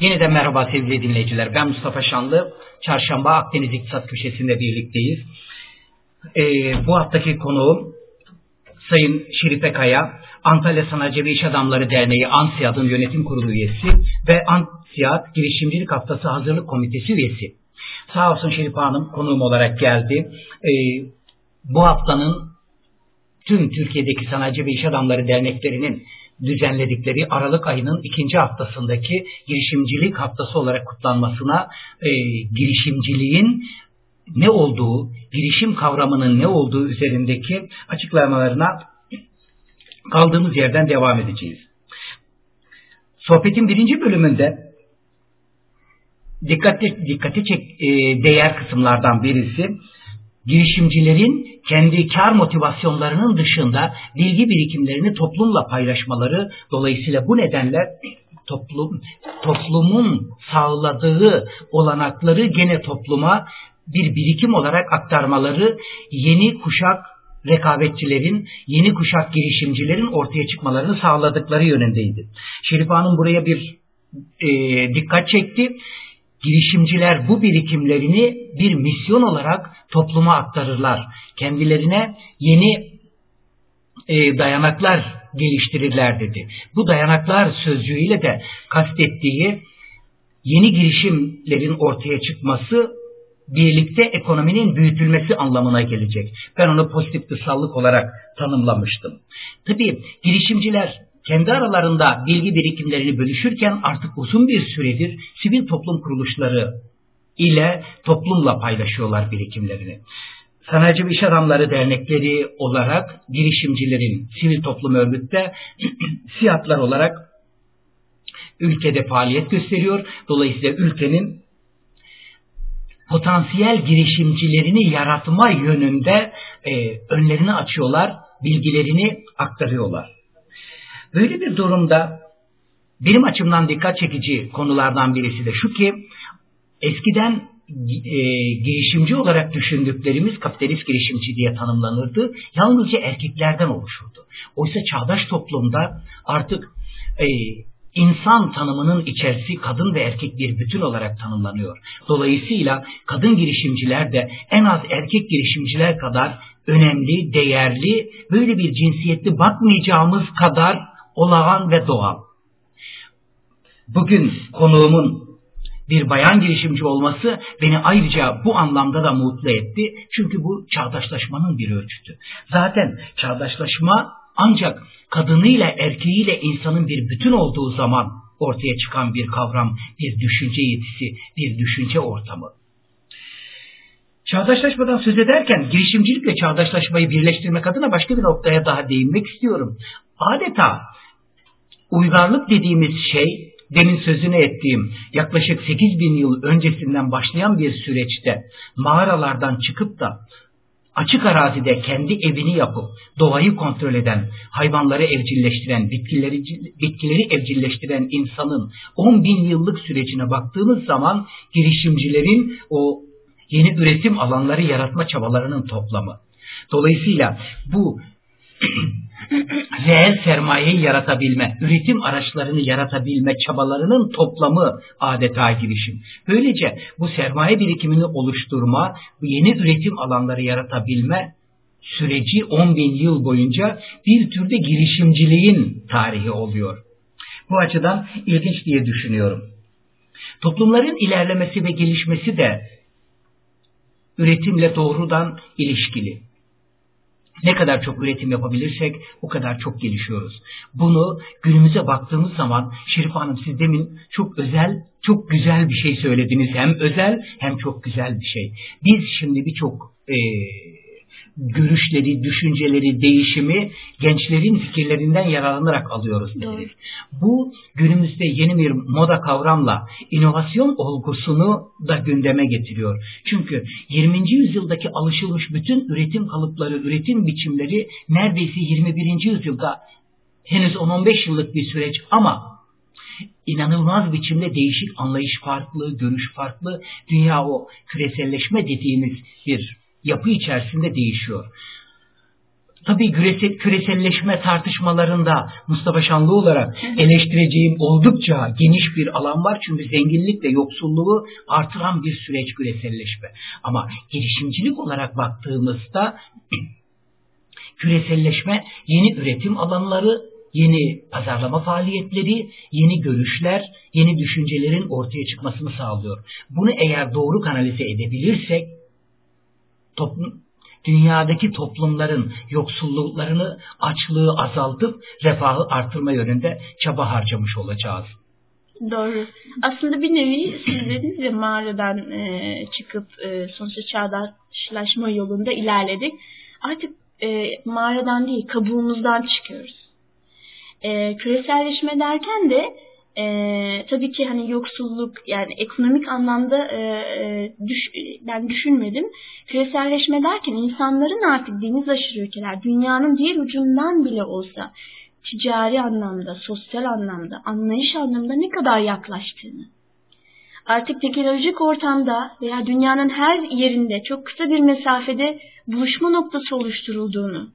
Yeniden merhaba sevgili dinleyiciler. Ben Mustafa Şanlı. Çarşamba Akdeniz İktisat Köşesi'nde birlikteyiz. Ee, bu haftaki konuğum Sayın Şerife Kaya, Antalya Sanayi ve İş Adamları Derneği ANSİAD'ın yönetim kurulu üyesi ve ANSİAD Girişimcilik Haftası Hazırlık Komitesi üyesi. Sağ olsun Şerife Hanım konuğum olarak geldi. Ee, bu haftanın tüm Türkiye'deki sanayici ve iş adamları derneklerinin düzenledikleri Aralık ayının ikinci haftasındaki girişimcilik haftası olarak kutlanmasına e, girişimciliğin ne olduğu, girişim kavramının ne olduğu üzerindeki açıklamalarına kaldığımız yerden devam edeceğiz. Sohbetin birinci bölümünde dikkati, dikkati çek, e, değer kısımlardan birisi girişimcilerin kendi kar motivasyonlarının dışında bilgi birikimlerini toplumla paylaşmaları dolayısıyla bu nedenle toplum toplumun sağladığı olanakları gene topluma bir birikim olarak aktarmaları yeni kuşak rekabetçilerin, yeni kuşak girişimcilerin ortaya çıkmalarını sağladıkları yönündeydi. Şerif Hanım buraya bir e, dikkat çekti girişimciler bu birikimlerini bir misyon olarak topluma aktarırlar. Kendilerine yeni e, dayanaklar geliştirirler dedi. Bu dayanaklar sözcüğüyle de kastettiği yeni girişimlerin ortaya çıkması birlikte ekonominin büyütülmesi anlamına gelecek. Ben onu pozitif dışsallık olarak tanımlamıştım. Tabii girişimciler kendi aralarında bilgi birikimlerini bölüşürken artık uzun bir süredir sivil toplum kuruluşları ile toplumla paylaşıyorlar birikimlerini. Sanayici ve İş Adamları Dernekleri olarak girişimcilerin sivil toplum örgütte siyatlar olarak ülkede faaliyet gösteriyor. Dolayısıyla ülkenin potansiyel girişimcilerini yaratma yönünde e, önlerini açıyorlar, bilgilerini aktarıyorlar. Böyle bir durumda benim açımdan dikkat çekici konulardan birisi de şu ki eskiden e, girişimci olarak düşündüklerimiz kapitalist girişimci diye tanımlanırdı. Yalnızca erkeklerden oluşurdu. Oysa çağdaş toplumda artık e, insan tanımının içerisi kadın ve erkek bir bütün olarak tanımlanıyor. Dolayısıyla kadın girişimciler de en az erkek girişimciler kadar önemli, değerli, böyle bir cinsiyetli bakmayacağımız kadar olağan ve doğal. Bugün konuğumun bir bayan girişimci olması beni ayrıca bu anlamda da mutlu etti. Çünkü bu çağdaşlaşmanın bir ölçütü. Zaten çağdaşlaşma ancak kadınıyla erkeğiyle insanın bir bütün olduğu zaman ortaya çıkan bir kavram, bir düşünce yetisi, bir düşünce ortamı. Çağdaşlaşmadan söz ederken girişimcilikle çağdaşlaşmayı birleştirmek adına başka bir noktaya daha değinmek istiyorum. Adeta Uygarlık dediğimiz şey demin sözünü ettiğim yaklaşık 8 bin yıl öncesinden başlayan bir süreçte mağaralardan çıkıp da açık arazide kendi evini yapıp doğayı kontrol eden, hayvanları evcilleştiren, bitkileri, bitkileri evcilleştiren insanın 10 bin yıllık sürecine baktığımız zaman girişimcilerin o yeni üretim alanları yaratma çabalarının toplamı. Dolayısıyla bu reel sermayeyi yaratabilme, üretim araçlarını yaratabilme çabalarının toplamı adeta girişim. Böylece bu sermaye birikimini oluşturma, bu yeni üretim alanları yaratabilme süreci 10 bin yıl boyunca bir türde girişimciliğin tarihi oluyor. Bu açıdan ilginç diye düşünüyorum. Toplumların ilerlemesi ve gelişmesi de üretimle doğrudan ilişkili. Ne kadar çok üretim yapabilirsek o kadar çok gelişiyoruz. Bunu günümüze baktığımız zaman Şerif Hanım siz demin çok özel, çok güzel bir şey söylediniz. Hem özel hem çok güzel bir şey. Biz şimdi birçok e, görüşleri, düşünceleri, değişimi gençlerin fikirlerinden yararlanarak alıyoruz. Doğru. Bu günümüzde yeni bir moda kavramla inovasyon olgusunu da gündeme getiriyor. Çünkü 20. yüzyıldaki alışılmış bütün üretim kalıpları, üretim biçimleri neredeyse 21. yüzyılda henüz 10-15 yıllık bir süreç ama inanılmaz biçimde değişik anlayış farklı, görüş farklı, dünya o küreselleşme dediğimiz bir yapı içerisinde değişiyor. Tabii küresel, küreselleşme tartışmalarında Mustafa Şanlı olarak eleştireceğim oldukça geniş bir alan var. Çünkü zenginlikle yoksulluğu artıran bir süreç küreselleşme. Ama girişimcilik olarak baktığımızda küreselleşme yeni üretim alanları, yeni pazarlama faaliyetleri, yeni görüşler, yeni düşüncelerin ortaya çıkmasını sağlıyor. Bunu eğer doğru kanalize edebilirsek toplum, dünyadaki toplumların yoksulluklarını, açlığı azaltıp refahı artırma yönünde çaba harcamış olacağız. Doğru. Aslında bir nevi siz dediniz ya mağaradan e, çıkıp e, sonuçta çağdaşlaşma yolunda ilerledik. Artık e, mağaradan değil kabuğumuzdan çıkıyoruz. E, küreselleşme derken de e, tabii ki hani yoksulluk yani ekonomik anlamda e, düş, ben düşünmedim. Küreselleşme derken insanların artık deniz aşırı ülkeler dünyanın diğer ucundan bile olsa ticari anlamda, sosyal anlamda, anlayış anlamda ne kadar yaklaştığını. Artık teknolojik ortamda veya dünyanın her yerinde çok kısa bir mesafede buluşma noktası oluşturulduğunu,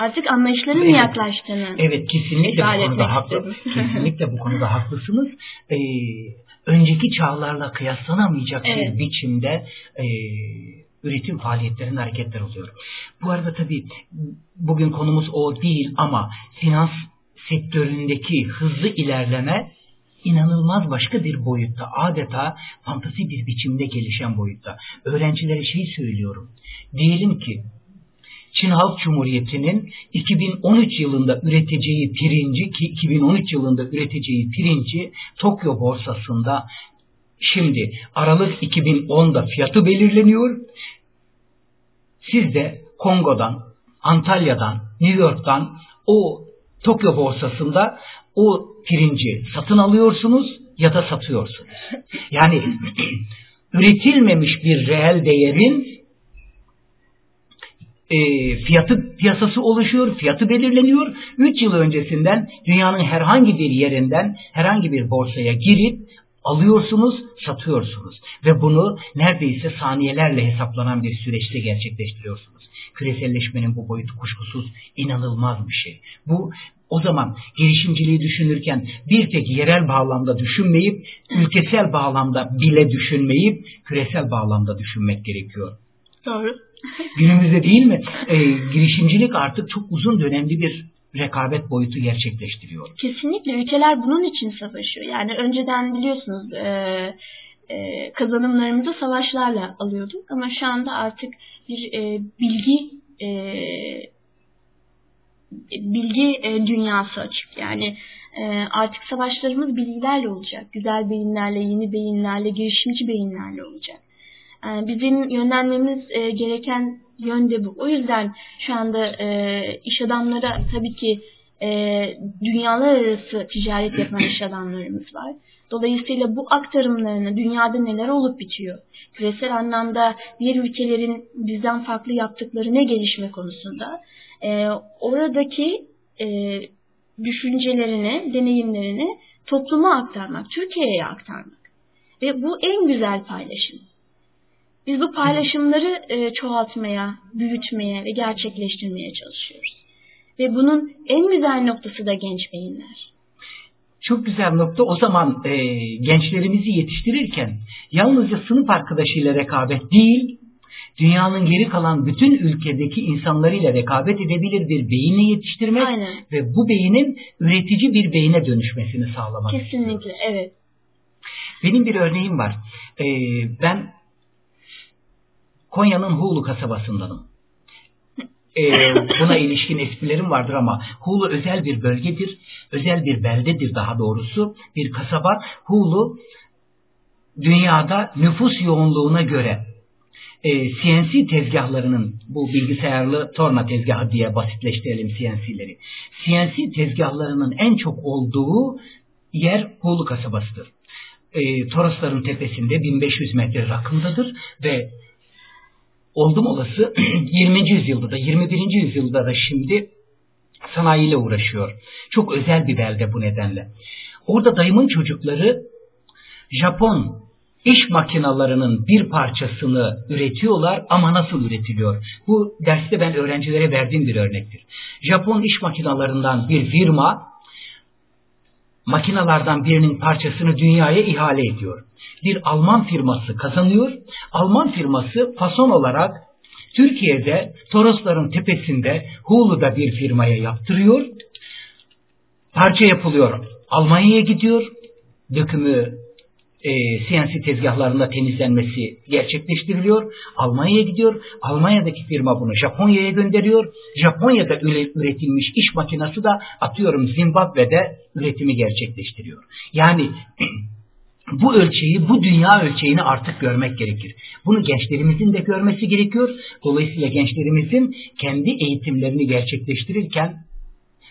artık anlayışların evet. yaklaştığını. Evet kesinlikle bu konuda haklı. kesinlikle bu konuda haklısınız. Ee, önceki çağlarla kıyaslanamayacak evet. bir biçimde e, üretim faaliyetlerinde hareketler oluyor. Bu arada tabii bugün konumuz o değil ama finans sektöründeki hızlı ilerleme inanılmaz başka bir boyutta, adeta fantasi bir biçimde gelişen boyutta. Öğrencilere şey söylüyorum. Diyelim ki Çin Halk Cumhuriyeti'nin 2013 yılında üreteceği pirinci ki 2013 yılında üreteceği pirinci Tokyo borsasında şimdi Aralık 2010'da fiyatı belirleniyor. Siz de Kongo'dan, Antalya'dan, New York'tan o Tokyo borsasında o pirinci satın alıyorsunuz ya da satıyorsunuz. Yani üretilmemiş bir reel değerin e, fiyatı piyasası oluşuyor, fiyatı belirleniyor. 3 yıl öncesinden dünyanın herhangi bir yerinden herhangi bir borsaya girip alıyorsunuz, satıyorsunuz ve bunu neredeyse saniyelerle hesaplanan bir süreçte gerçekleştiriyorsunuz. Küreselleşmenin bu boyutu kuşkusuz inanılmaz bir şey. Bu o zaman girişimciliği düşünürken bir tek yerel bağlamda düşünmeyip, ülkesel bağlamda bile düşünmeyip, küresel bağlamda düşünmek gerekiyor. Doğru. Günümüzde değil mi? E, girişimcilik artık çok uzun dönemli bir rekabet boyutu gerçekleştiriyor. Kesinlikle ülkeler bunun için savaşıyor. Yani önceden biliyorsunuz e, e, kazanımlarımızı savaşlarla alıyorduk ama şu anda artık bir e, bilgi e, bilgi e, dünyası açık. Yani e, artık savaşlarımız bilgilerle olacak. Güzel beyinlerle, yeni beyinlerle, girişimci beyinlerle olacak. E, bizim yönlenmemiz e, gereken yönde bu. O yüzden şu anda e, iş adamlara tabii ki e, dünyalar arası ticaret yapan iş adamlarımız var. Dolayısıyla bu aktarımlarını dünyada neler olup bitiyor, küresel anlamda diğer ülkelerin bizden farklı yaptıkları ne gelişme konusunda e, oradaki e, düşüncelerini, deneyimlerini topluma aktarmak, Türkiye'ye aktarmak. Ve bu en güzel paylaşım. Biz bu paylaşımları e, çoğaltmaya, büyütmeye ve gerçekleştirmeye çalışıyoruz. Ve bunun en güzel noktası da genç beyinler. Çok güzel nokta. O zaman e, gençlerimizi yetiştirirken yalnızca sınıf arkadaşıyla rekabet değil, dünyanın geri kalan bütün ülkedeki insanlarıyla rekabet edebilir bir beyinle yetiştirmek Aynen. ve bu beynin üretici bir beyine dönüşmesini sağlamak. Kesinlikle, istiyoruz. evet. Benim bir örneğim var. Ee, ben Konya'nın Hulu kasabasındanım. Ee, buna ilişkin esprilerim vardır ama Hulu özel bir bölgedir, özel bir beldedir daha doğrusu, bir kasaba. Hulu dünyada nüfus yoğunluğuna göre e, CNC tezgahlarının bu bilgisayarlı torna tezgahı diye basitleştirelim CNC'leri. CNC tezgahlarının en çok olduğu yer Hulu kasabasıdır. E, Torosların tepesinde 1500 metre rakımdadır ve oldum olası 20. yüzyılda da 21. yüzyılda da şimdi sanayiyle uğraşıyor. Çok özel bir belde bu nedenle. Orada dayımın çocukları Japon iş makinalarının bir parçasını üretiyorlar ama nasıl üretiliyor? Bu derste ben öğrencilere verdiğim bir örnektir. Japon iş makinalarından bir firma makinalardan birinin parçasını dünyaya ihale ediyor. Bir Alman firması kazanıyor. Alman firması fason olarak Türkiye'de Torosların tepesinde Hulu'da bir firmaya yaptırıyor. Parça yapılıyor. Almanya'ya gidiyor. Dökümü e, CNC tezgahlarında temizlenmesi gerçekleştiriliyor. Almanya'ya gidiyor. Almanya'daki firma bunu Japonya'ya gönderiyor. Japonya'da üretilmiş iş makinesi de atıyorum Zimbabwe'de üretimi gerçekleştiriyor. Yani bu ölçeği, bu dünya ölçeğini artık görmek gerekir. Bunu gençlerimizin de görmesi gerekiyor. Dolayısıyla gençlerimizin kendi eğitimlerini gerçekleştirirken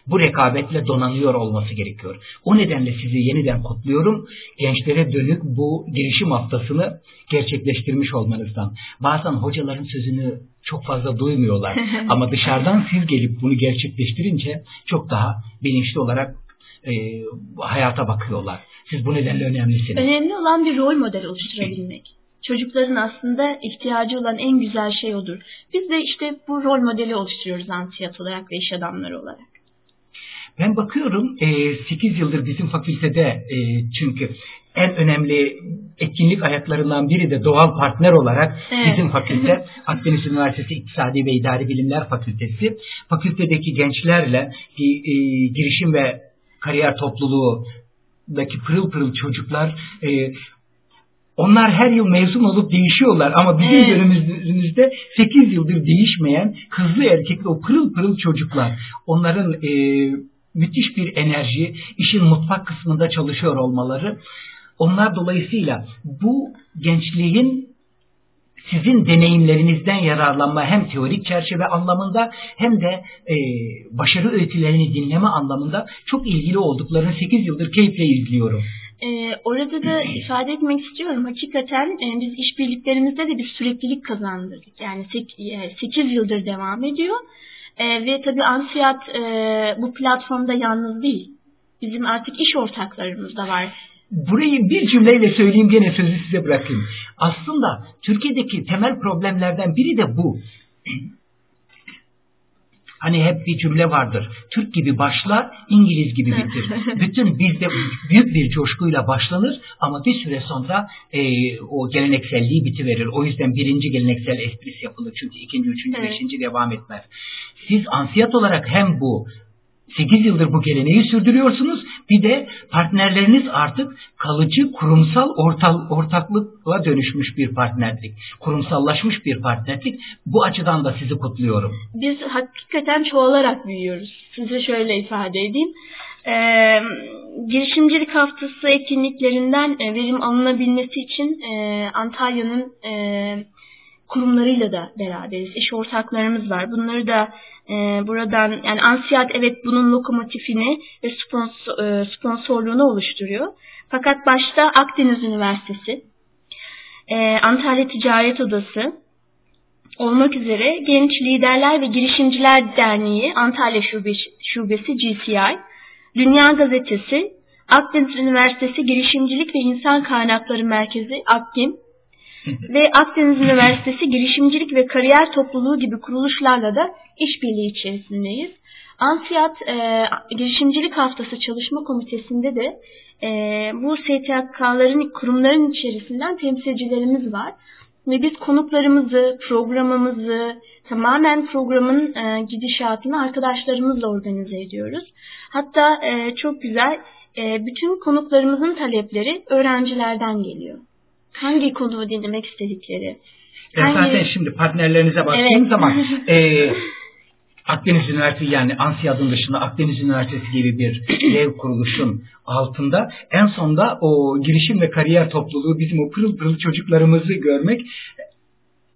bu rekabetle donanıyor olması gerekiyor. O nedenle sizi yeniden kutluyorum. Gençlere dönük bu girişim haftasını gerçekleştirmiş olmanızdan. Bazen hocaların sözünü çok fazla duymuyorlar. Ama dışarıdan siz gelip bunu gerçekleştirince çok daha bilinçli olarak e, hayata bakıyorlar. Siz bu nedenle önemlisiniz. Önemli olan bir rol model oluşturabilmek. Çocukların aslında ihtiyacı olan en güzel şey odur. Biz de işte bu rol modeli oluşturuyoruz ansiyat olarak ve iş adamları olarak. Ben bakıyorum e, 8 yıldır bizim fakültede e, çünkü en önemli etkinlik ayaklarından biri de doğal partner olarak evet. bizim fakülte Akdeniz Üniversitesi İktisadi ve İdari Bilimler Fakültesi fakültedeki gençlerle e, e, girişim ve kariyer topluluğundaki pırıl pırıl çocuklar e, onlar her yıl mezun olup değişiyorlar ama bizim evet. dönemimizde 8 yıldır değişmeyen hızlı erkekli o pırıl pırıl çocuklar. Onların e, müthiş bir enerji, işin mutfak kısmında çalışıyor olmaları. Onlar dolayısıyla bu gençliğin sizin deneyimlerinizden yararlanma hem teorik çerçeve anlamında hem de e, başarı öykülerini dinleme anlamında çok ilgili olduklarını 8 yıldır keyifle izliyorum. Ee, orada da ifade etmek istiyorum. Hakikaten e, biz işbirliklerimizde de bir süreklilik kazandırdık. Yani 8 e, yıldır devam ediyor. E, ve tabii Ansiyat e, bu platformda yalnız değil. Bizim artık iş ortaklarımız da var. Burayı bir cümleyle söyleyeyim gene sözü size bırakayım. Aslında Türkiye'deki temel problemlerden biri de bu. Hani hep bir cümle vardır. Türk gibi başlar, İngiliz gibi bitir. Bütün bizde büyük bir coşkuyla başlanır ama bir süre sonra e, o gelenekselliği bitiverir. O yüzden birinci geleneksel esprisi yapılır. Çünkü ikinci, üçüncü, evet. beşinci devam etmez. Siz ansiyat olarak hem bu 8 yıldır bu geleneği sürdürüyorsunuz. Bir de partnerleriniz artık kalıcı kurumsal ortal, ortaklıkla dönüşmüş bir partnerlik. Kurumsallaşmış bir partnerlik. Bu açıdan da sizi kutluyorum. Biz hakikaten çoğalarak büyüyoruz. Size şöyle ifade edeyim. Ee, girişimcilik haftası etkinliklerinden e, verim alınabilmesi için e, Antalya'nın e, kurumlarıyla da beraberiz. İş ortaklarımız var. Bunları da e, buradan yani Ansiyat evet bunun lokomotifini ve sponsor, e, sponsorluğunu oluşturuyor. Fakat başta Akdeniz Üniversitesi, e, Antalya Ticaret Odası olmak üzere Genç Liderler ve Girişimciler Derneği Antalya Şubesi, Şubesi GCI, Dünya Gazetesi, Akdeniz Üniversitesi Girişimcilik ve İnsan Kaynakları Merkezi AKGİM ve Akdeniz Üniversitesi Girişimcilik ve Kariyer Topluluğu gibi kuruluşlarla da işbirliği içerisindeyiz. Ansiyat e, Girişimcilik Haftası Çalışma Komitesi'nde de e, bu STK'ların, kurumların içerisinden temsilcilerimiz var. Ve biz konuklarımızı, programımızı, tamamen programın e, gidişatını arkadaşlarımızla organize ediyoruz. Hatta e, çok güzel, e, bütün konuklarımızın talepleri öğrencilerden geliyor hangi konuyu dinlemek istedikleri. E hangi... Zaten şimdi partnerlerinize baktığım evet. zaman e, Akdeniz Üniversitesi yani ANSİAD'ın dışında Akdeniz Üniversitesi gibi bir dev kuruluşun altında en sonda o girişim ve kariyer topluluğu bizim o pırıl pırıl çocuklarımızı görmek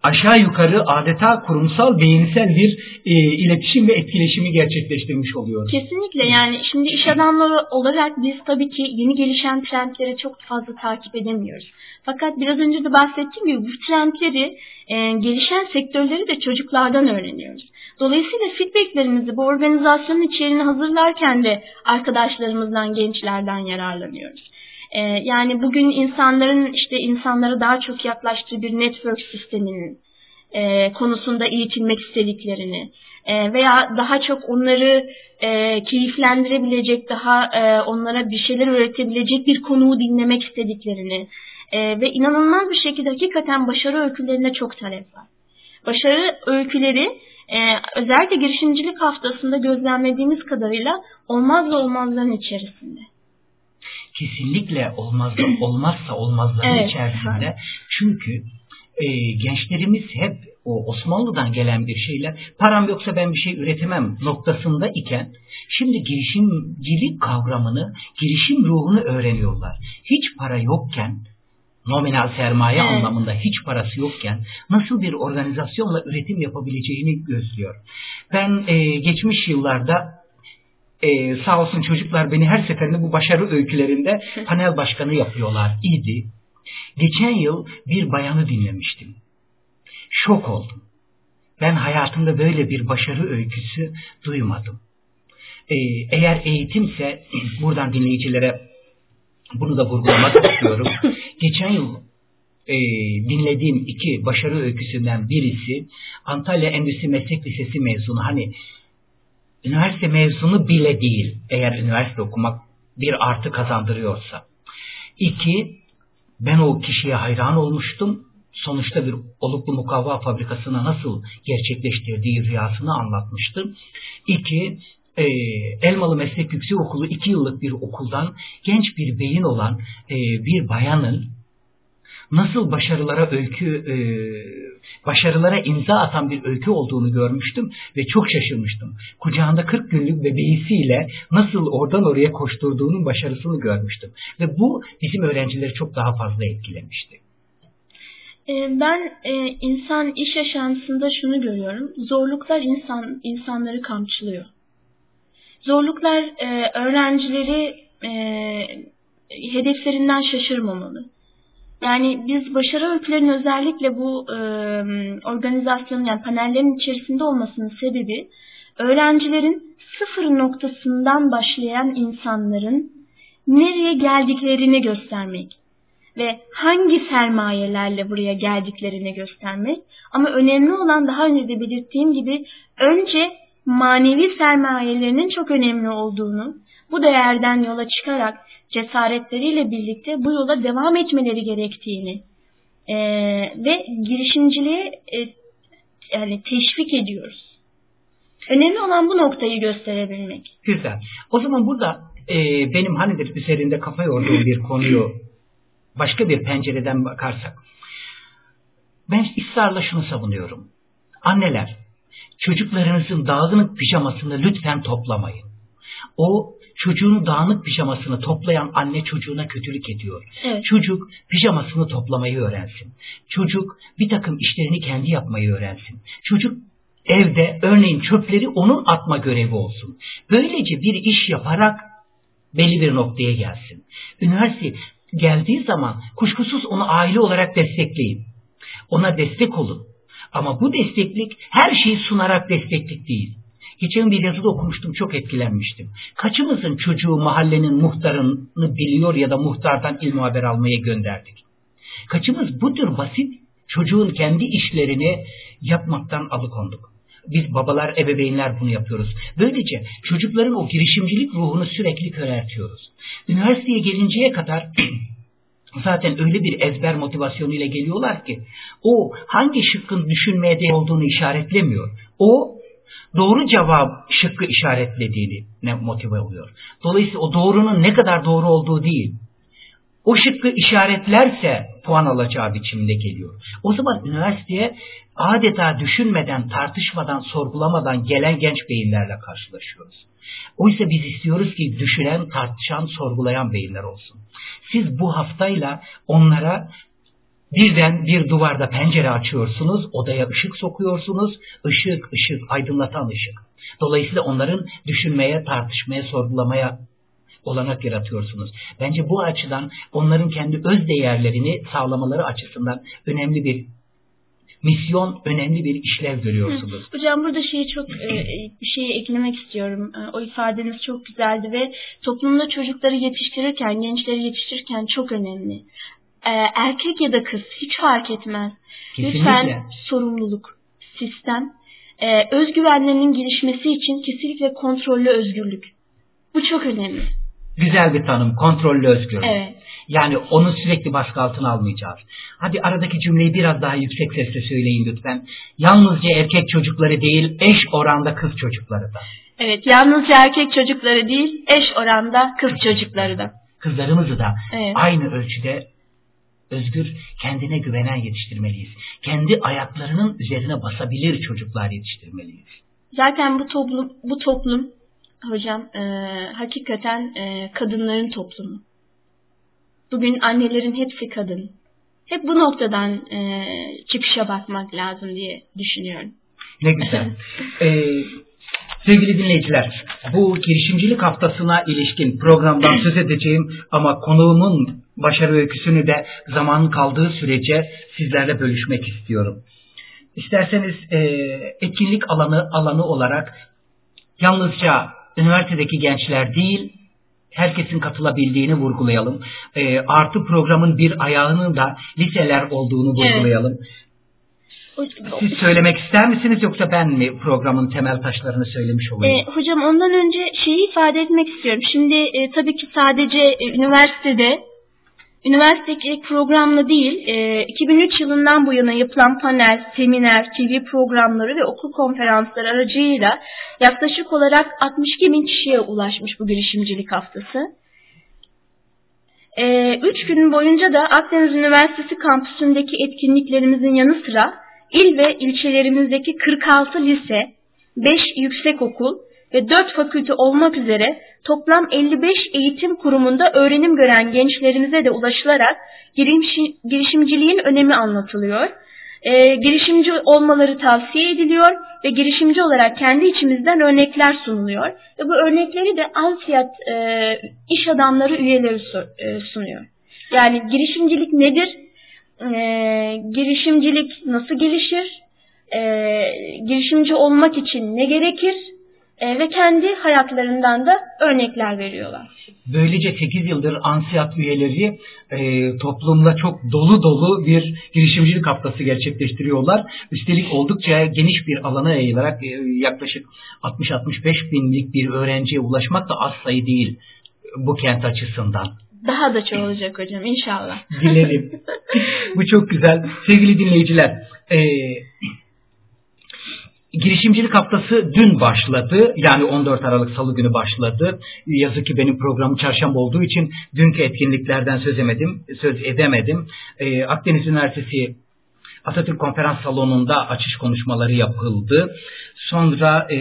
aşağı yukarı adeta kurumsal beyinsel bir e, iletişim ve etkileşimi gerçekleştirmiş oluyoruz. Kesinlikle yani şimdi iş adamları olarak biz tabii ki yeni gelişen trendlere çok fazla takip edemiyoruz. Fakat biraz önce de bahsettiğim gibi bu trendleri e, gelişen sektörleri de çocuklardan öğreniyoruz. Dolayısıyla feedbacklerimizi bu organizasyonun içeriğini hazırlarken de arkadaşlarımızdan, gençlerden yararlanıyoruz. Ee, yani bugün insanların işte insanlara daha çok yaklaştığı bir network sisteminin e, konusunda eğitilmek istediklerini e, veya daha çok onları e, keyiflendirebilecek, daha e, onlara bir şeyler öğretebilecek bir konuyu dinlemek istediklerini e, ve inanılmaz bir şekilde hakikaten başarı öykülerine çok talep var. Başarı öyküleri e, özellikle girişimcilik haftasında gözlemlediğimiz kadarıyla olmazsa olmazların içerisinde kesinlikle olmaz olmazsa olmazların evet. içerisinde. Çünkü e, gençlerimiz hep o Osmanlı'dan gelen bir şeyler param yoksa ben bir şey üretemem noktasında iken şimdi girişimcilik kavramını, girişim ruhunu öğreniyorlar. Hiç para yokken nominal sermaye evet. anlamında hiç parası yokken nasıl bir organizasyonla üretim yapabileceğini gözlüyor. Ben e, geçmiş yıllarda ee, sağ olsun çocuklar beni her seferinde bu başarı öykülerinde panel başkanı yapıyorlar idi. Geçen yıl bir bayanı dinlemiştim. Şok oldum. Ben hayatımda böyle bir başarı öyküsü duymadım. Ee, eğer eğitimse buradan dinleyicilere bunu da vurgulamak istiyorum. Geçen yıl e, dinlediğim iki başarı öyküsünden birisi Antalya Endüstri Meslek Lisesi mezunu. Hani üniversite mezunu bile değil eğer üniversite okumak bir artı kazandırıyorsa. İki, ben o kişiye hayran olmuştum. Sonuçta bir oluklu mukavva fabrikasına nasıl gerçekleştirdiği rüyasını anlatmıştım. İki, e, Elmalı Meslek Yüksek Okulu iki yıllık bir okuldan genç bir beyin olan e, bir bayanın nasıl başarılara öykü e, başarılara imza atan bir öykü olduğunu görmüştüm ve çok şaşırmıştım. Kucağında 40 günlük bebeğisiyle nasıl oradan oraya koşturduğunun başarısını görmüştüm. Ve bu bizim öğrencileri çok daha fazla etkilemişti. E, ben e, insan iş yaşantısında şunu görüyorum. Zorluklar insan insanları kamçılıyor. Zorluklar e, öğrencileri hedeflerinden şaşırmamalı. Yani biz başarı öykülerinin özellikle bu e, organizasyonun yani panellerin içerisinde olmasının sebebi öğrencilerin sıfır noktasından başlayan insanların nereye geldiklerini göstermek ve hangi sermayelerle buraya geldiklerini göstermek. Ama önemli olan daha önce de belirttiğim gibi önce manevi sermayelerinin çok önemli olduğunu, bu değerden yola çıkarak cesaretleriyle birlikte bu yola devam etmeleri gerektiğini e, ve girişimciliğe e, yani teşvik ediyoruz. Önemli olan bu noktayı gösterebilmek. Güzel. O zaman burada e, benim hanidir üzerinde kafa yorduğum bir konuyu başka bir pencereden bakarsak ben ısrarla şunu savunuyorum. Anneler çocuklarınızın dağınık pijamasını lütfen toplamayın. O çocuğun dağınık pijamasını toplayan anne çocuğuna kötülük ediyor. Evet. Çocuk pijamasını toplamayı öğrensin. Çocuk bir takım işlerini kendi yapmayı öğrensin. Çocuk evde örneğin çöpleri onun atma görevi olsun. Böylece bir iş yaparak belli bir noktaya gelsin. Üniversite geldiği zaman kuşkusuz onu aile olarak destekleyin. Ona destek olun. Ama bu desteklik her şeyi sunarak desteklik değil. Geçen bir yazıda okumuştum çok etkilenmiştim. Kaçımızın çocuğu mahallenin muhtarını biliyor ya da muhtardan ilmi haber almaya gönderdik. Kaçımız bu tür basit çocuğun kendi işlerini yapmaktan alıkonduk. Biz babalar, ebeveynler bunu yapıyoruz. Böylece çocukların o girişimcilik ruhunu sürekli köreltiyoruz. Üniversiteye gelinceye kadar zaten öyle bir ezber motivasyonuyla geliyorlar ki o hangi şıkkın düşünmeye değer olduğunu işaretlemiyor. O doğru cevap şıkkı işaretlediğini ne motive oluyor. Dolayısıyla o doğrunun ne kadar doğru olduğu değil. O şıkkı işaretlerse puan alacağı biçimde geliyor. O zaman üniversiteye adeta düşünmeden, tartışmadan, sorgulamadan gelen genç beyinlerle karşılaşıyoruz. Oysa biz istiyoruz ki düşünen, tartışan, sorgulayan beyinler olsun. Siz bu haftayla onlara Birden bir duvarda pencere açıyorsunuz, odaya ışık sokuyorsunuz, ışık, ışık, aydınlatan ışık. Dolayısıyla onların düşünmeye, tartışmaya, sorgulamaya olanak yaratıyorsunuz. Bence bu açıdan onların kendi öz değerlerini sağlamaları açısından önemli bir misyon, önemli bir işlev görüyorsunuz. Hı. Hocam burada şeyi çok e, bir şey eklemek istiyorum. E, o ifadeniz çok güzeldi ve toplumda çocukları yetiştirirken, gençleri yetiştirirken çok önemli. E, erkek ya da kız hiç fark etmez. Kesinlikle. Lütfen sorumluluk, sistem, e, özgüvenlerinin gelişmesi için kesinlikle kontrollü özgürlük. Bu çok önemli. Güzel bir tanım, kontrollü özgürlük. Evet. Yani onu sürekli baskı altına almayacağız. Hadi aradaki cümleyi biraz daha yüksek sesle söyleyin lütfen. Yalnızca erkek çocukları değil, eş oranda kız çocukları da. Evet, yalnızca erkek çocukları değil, eş oranda kız çocukları da. Kızlarımızı da Evet. aynı ölçüde özgür, kendine güvenen yetiştirmeliyiz. Kendi ayaklarının üzerine basabilir çocuklar yetiştirmeliyiz. Zaten bu toplum, bu toplum hocam e, hakikaten e, kadınların toplumu. Bugün annelerin hepsi kadın. Hep bu noktadan e, çıkışa bakmak lazım diye düşünüyorum. Ne güzel. Ee, sevgili dinleyiciler, bu girişimcilik haftasına ilişkin programdan söz edeceğim ama konuğumun başarı öyküsünü de zaman kaldığı sürece sizlerle bölüşmek istiyorum. İsterseniz e, etkinlik alanı alanı olarak yalnızca üniversitedeki gençler değil, herkesin katılabildiğini vurgulayalım. E, artı programın bir ayağının da liseler olduğunu Evet. Siz söylemek ister misiniz yoksa ben mi programın temel taşlarını söylemiş olayım? E, hocam ondan önce şeyi ifade etmek istiyorum. Şimdi e, tabii ki sadece e, üniversitede üniversitedeki programla değil, e, 2003 yılından bu yana yapılan panel, seminer, TV programları ve okul konferansları aracıyla yaklaşık olarak 62 bin kişiye ulaşmış bu girişimcilik haftası. E, üç gün boyunca da Akdeniz Üniversitesi kampüsündeki etkinliklerimizin yanı sıra il ve ilçelerimizdeki 46 lise, 5 yüksekokul ve 4 fakülte olmak üzere toplam 55 eğitim kurumunda öğrenim gören gençlerimize de ulaşılarak girişim- girişimciliğin önemi anlatılıyor. Ee, girişimci olmaları tavsiye ediliyor ve girişimci olarak kendi içimizden örnekler sunuluyor. Ve bu örnekleri de Ansiyat e, iş adamları üyeleri e, sunuyor. Yani girişimcilik nedir? Ee, girişimcilik nasıl gelişir? Ee, girişimci olmak için ne gerekir? Ee, ve kendi hayatlarından da örnekler veriyorlar. Böylece 8 yıldır ansiyat üyeleri e, toplumla çok dolu dolu bir girişimcilik haftası gerçekleştiriyorlar. Üstelik oldukça geniş bir alana yayılarak e, yaklaşık 60-65 binlik bir öğrenciye ulaşmak da az sayı değil bu kent açısından. Daha da çoğalacak hocam inşallah. Dilerim. Bu çok güzel. Sevgili dinleyiciler, e, girişimcilik haftası dün başladı. Yani 14 Aralık Salı günü başladı. Yazık ki benim programım çarşamba olduğu için dünkü etkinliklerden söz edemedim. Söz edemedim. E, Akdeniz Üniversitesi Atatürk Konferans Salonu'nda açış konuşmaları yapıldı. Sonra e,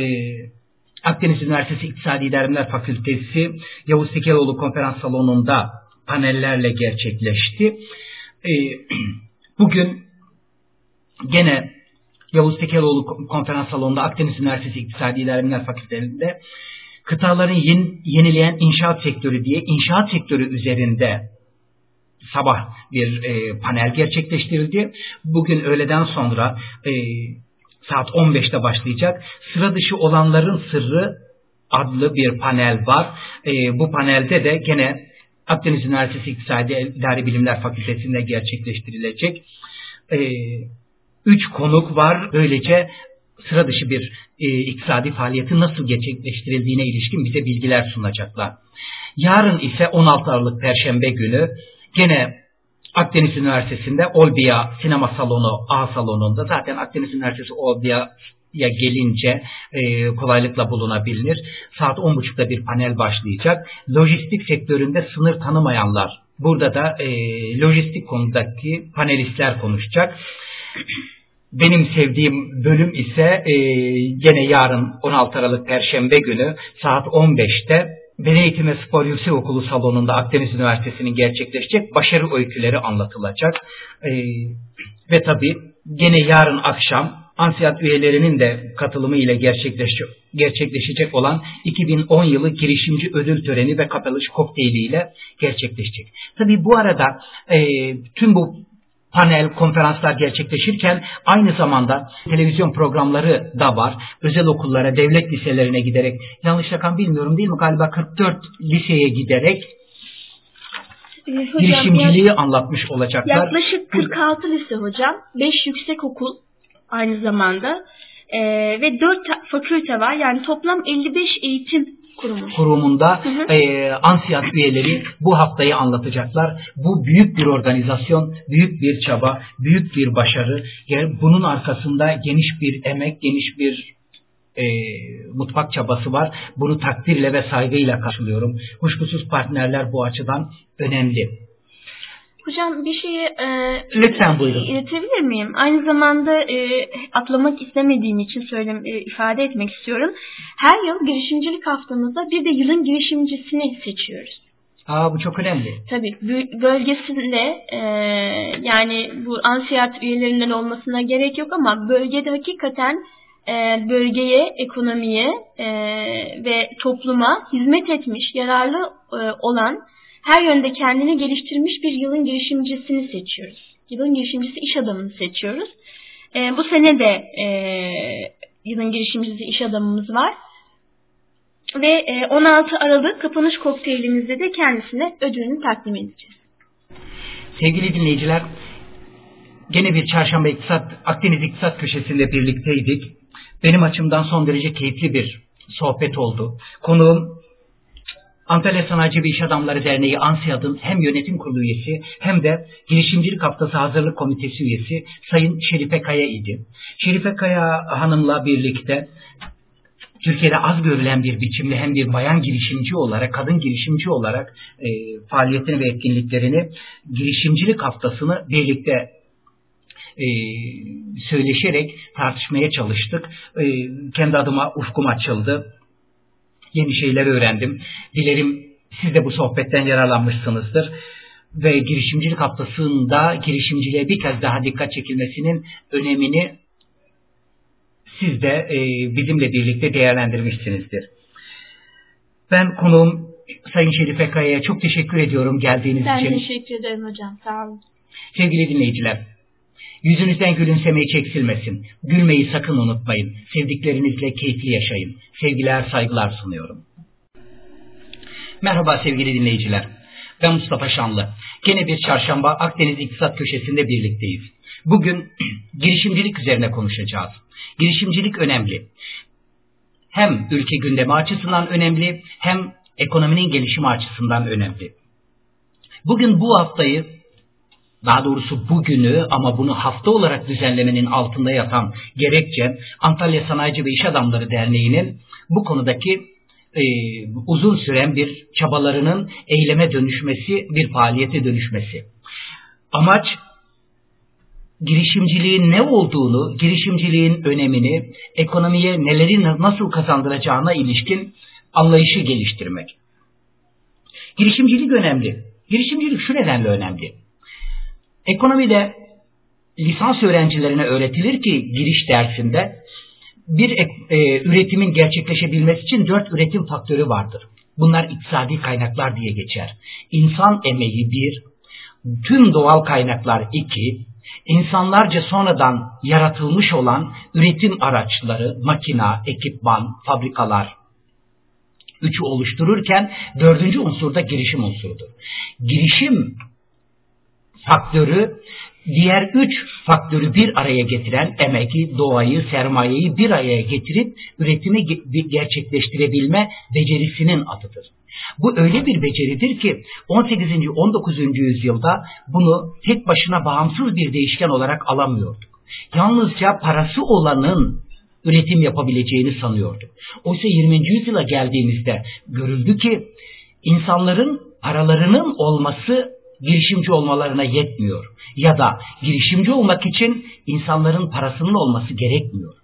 Akdeniz Üniversitesi İktisadi İdareler Fakültesi Yavuz Tekeloğlu Konferans Salonu'nda panellerle gerçekleşti. E, bugün gene Yavuz Tekeloğlu Konferans Salonu'nda Akdeniz Üniversitesi İktisadi İdareler Fakültesi'nde kıtaların yeni, yenileyen inşaat sektörü diye inşaat sektörü üzerinde sabah bir e, panel gerçekleştirildi. Bugün öğleden sonra e, saat 15'te başlayacak. Sıra dışı olanların sırrı adlı bir panel var. E, bu panelde de gene Akdeniz Üniversitesi İktisadi İdari Bilimler Fakültesi'nde gerçekleştirilecek. E, üç konuk var. Böylece sıra dışı bir e, iktisadi faaliyeti nasıl gerçekleştirildiğine ilişkin bize bilgiler sunacaklar. Yarın ise 16 Aralık Perşembe günü gene Akdeniz Üniversitesi'nde Olbia Sinema Salonu A salonunda zaten Akdeniz Üniversitesi Olbia'ya gelince e, kolaylıkla bulunabilir. Saat 10.30'da bir panel başlayacak. Lojistik sektöründe sınır tanımayanlar. Burada da e, lojistik konudaki panelistler konuşacak. Benim sevdiğim bölüm ise e, gene yarın 16 Aralık Perşembe günü saat 15'te Beden Eğitimi Spor Yüksek Okulu salonunda Akdeniz Üniversitesi'nin gerçekleşecek başarı öyküleri anlatılacak. Ee, ve tabii gene yarın akşam Ansiyat üyelerinin de katılımı ile gerçekleşecek, gerçekleşecek olan 2010 yılı girişimci ödül töreni ve kapanış kokteyli ile gerçekleşecek. Tabii bu arada e, tüm bu panel, konferanslar gerçekleşirken aynı zamanda televizyon programları da var. Özel okullara, devlet liselerine giderek, yanlış rakam bilmiyorum değil mi galiba 44 liseye giderek Ee, hocam, girişimciliği yak- anlatmış olacaklar. Yaklaşık 46 lise hocam, 5 yüksek okul aynı zamanda ee, ve 4 fakülte var. Yani toplam 55 eğitim kurumu. kurumunda Hı hı. e, ansiyat üyeleri bu haftayı anlatacaklar. Bu büyük bir organizasyon, büyük bir çaba, büyük bir başarı. Yani bunun arkasında geniş bir emek, geniş bir e, mutfak çabası var. Bunu takdirle ve saygıyla karşılıyorum. Kuşkusuz partnerler bu açıdan önemli. Hocam bir şeyi e, Lütfen buyurun. iletebilir miyim? Aynı zamanda e, atlamak istemediğim için söylem, e, ifade etmek istiyorum. Her yıl girişimcilik haftamızda bir de yılın girişimcisini seçiyoruz. Aa, bu çok önemli. Tabii bö- bölgesinde e, yani bu ansiyat üyelerinden olmasına gerek yok ama bölgede hakikaten e, bölgeye, ekonomiye e, ve topluma hizmet etmiş, yararlı e, olan, her yönde kendini geliştirmiş bir yılın girişimcisini seçiyoruz. Yılın girişimcisi iş adamını seçiyoruz. E, bu sene de e, yılın girişimcisi iş adamımız var. Ve e, 16 Aralık kapanış kokteylimizde de kendisine ödülünü takdim edeceğiz. Sevgili dinleyiciler, gene bir çarşamba iktisat, Akdeniz İktisat Köşesi'nde birlikteydik. Benim açımdan son derece keyifli bir sohbet oldu. Konuğum Antalya Sanayici ve İş Adamları Derneği ANSİAD'ın hem yönetim kurulu üyesi hem de girişimcilik haftası hazırlık komitesi üyesi Sayın Şerife Kaya idi. Şerife Kaya Hanım'la birlikte Türkiye'de az görülen bir biçimde hem bir bayan girişimci olarak, kadın girişimci olarak e, faaliyetini ve etkinliklerini, girişimcilik haftasını birlikte e, söyleşerek tartışmaya çalıştık. E, kendi adıma ufkum açıldı. Yeni şeyler öğrendim. Dilerim siz de bu sohbetten yararlanmışsınızdır. Ve girişimcilik haftasında girişimciliğe bir kez daha dikkat çekilmesinin önemini siz de e, bizimle birlikte değerlendirmişsinizdir. Ben konuğum Sayın Şerife Kaya'ya çok teşekkür ediyorum geldiğiniz Ben için. teşekkür ederim hocam. Sağ olun. Sevgili dinleyiciler, yüzünüzden gülümsemeyi çeksilmesin. Gülmeyi sakın unutmayın. Sevdiklerinizle keyifli yaşayın. Sevgiler, saygılar sunuyorum. Merhaba sevgili dinleyiciler. Ben Mustafa Şanlı. Gene bir çarşamba Akdeniz İktisat Köşesi'nde birlikteyiz. Bugün girişimcilik üzerine konuşacağız. Girişimcilik önemli. Hem ülke gündemi açısından önemli hem ekonominin gelişimi açısından önemli. Bugün bu haftayı daha doğrusu bugünü ama bunu hafta olarak düzenlemenin altında yatan gerekçe Antalya Sanayici ve İş Adamları Derneği'nin bu konudaki e, uzun süren bir çabalarının eyleme dönüşmesi, bir faaliyete dönüşmesi. Amaç girişimciliğin ne olduğunu, girişimciliğin önemini, ekonomiye neleri nasıl kazandıracağına ilişkin anlayışı geliştirmek. Girişimcilik önemli. Girişimcilik şu nedenle önemli. Ekonomide lisans öğrencilerine öğretilir ki giriş dersinde bir e, üretimin gerçekleşebilmesi için dört üretim faktörü vardır. Bunlar iktisadi kaynaklar diye geçer. İnsan emeği bir, tüm doğal kaynaklar iki, insanlarca sonradan yaratılmış olan üretim araçları, makina, ekipman, fabrikalar, üçü oluştururken dördüncü unsur da girişim unsurudur. Girişim faktörü diğer üç faktörü bir araya getiren emeği, doğayı, sermayeyi bir araya getirip üretimi gerçekleştirebilme becerisinin adıdır. Bu öyle bir beceridir ki 18. 19. yüzyılda bunu tek başına bağımsız bir değişken olarak alamıyorduk. Yalnızca parası olanın üretim yapabileceğini sanıyorduk. Oysa 20. yüzyıla geldiğimizde görüldü ki insanların paralarının olması girişimci olmalarına yetmiyor. Ya da girişimci olmak için insanların parasının olması gerekmiyor.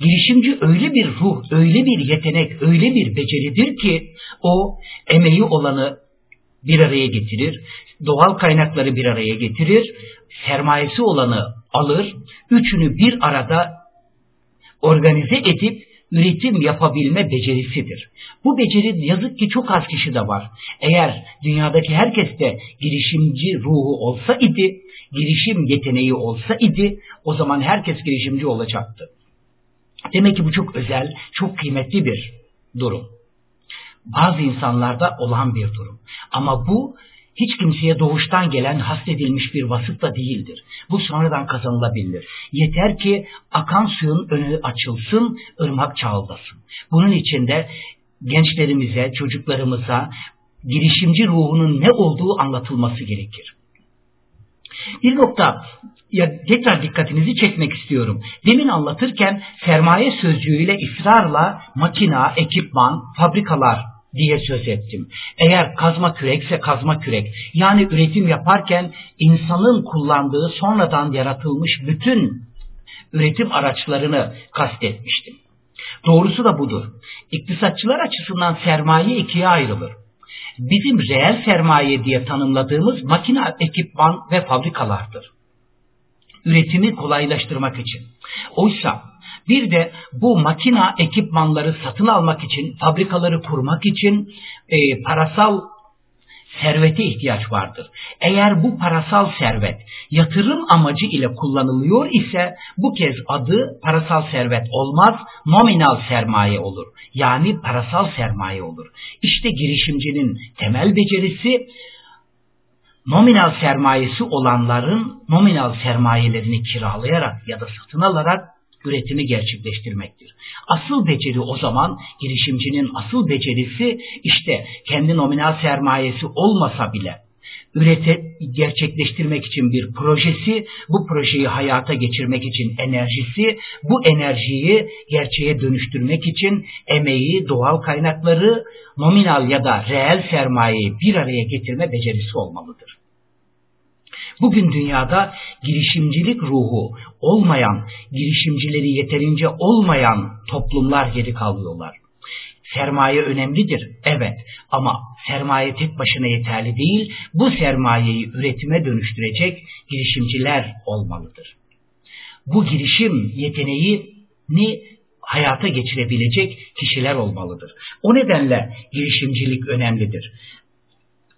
Girişimci öyle bir ruh, öyle bir yetenek, öyle bir beceridir ki o emeği olanı bir araya getirir, doğal kaynakları bir araya getirir, sermayesi olanı alır, üçünü bir arada organize edip üretim yapabilme becerisidir. Bu beceri yazık ki çok az kişi de var. Eğer dünyadaki herkes de girişimci ruhu olsa idi, girişim yeteneği olsa idi, o zaman herkes girişimci olacaktı. Demek ki bu çok özel, çok kıymetli bir durum. Bazı insanlarda olan bir durum. Ama bu hiç kimseye doğuştan gelen hasledilmiş bir vasıf da değildir. Bu sonradan kazanılabilir. Yeter ki akan suyun önü açılsın, ırmak çağıldasın. Bunun için de gençlerimize, çocuklarımıza girişimci ruhunun ne olduğu anlatılması gerekir. Bir nokta ya tekrar dikkatinizi çekmek istiyorum. Demin anlatırken sermaye sözcüğüyle ısrarla makina, ekipman, fabrikalar diye söz ettim. Eğer kazma kürekse kazma kürek. Yani üretim yaparken insanın kullandığı sonradan yaratılmış bütün üretim araçlarını kastetmiştim. Doğrusu da budur. İktisatçılar açısından sermaye ikiye ayrılır. Bizim reel sermaye diye tanımladığımız makine, ekipman ve fabrikalardır. Üretimi kolaylaştırmak için. Oysa bir de bu makina ekipmanları satın almak için, fabrikaları kurmak için e, parasal servete ihtiyaç vardır. Eğer bu parasal servet yatırım amacı ile kullanılıyor ise bu kez adı parasal servet olmaz, nominal sermaye olur. Yani parasal sermaye olur. İşte girişimcinin temel becerisi nominal sermayesi olanların nominal sermayelerini kiralayarak ya da satın alarak üretimi gerçekleştirmektir. Asıl beceri o zaman girişimcinin asıl becerisi işte kendi nominal sermayesi olmasa bile ürete gerçekleştirmek için bir projesi, bu projeyi hayata geçirmek için enerjisi, bu enerjiyi gerçeğe dönüştürmek için emeği, doğal kaynakları, nominal ya da reel sermayeyi bir araya getirme becerisi olmalıdır. Bugün dünyada girişimcilik ruhu olmayan, girişimcileri yeterince olmayan toplumlar geri kalıyorlar. Sermaye önemlidir, evet ama sermaye tek başına yeterli değil, bu sermayeyi üretime dönüştürecek girişimciler olmalıdır. Bu girişim yeteneğini hayata geçirebilecek kişiler olmalıdır. O nedenle girişimcilik önemlidir.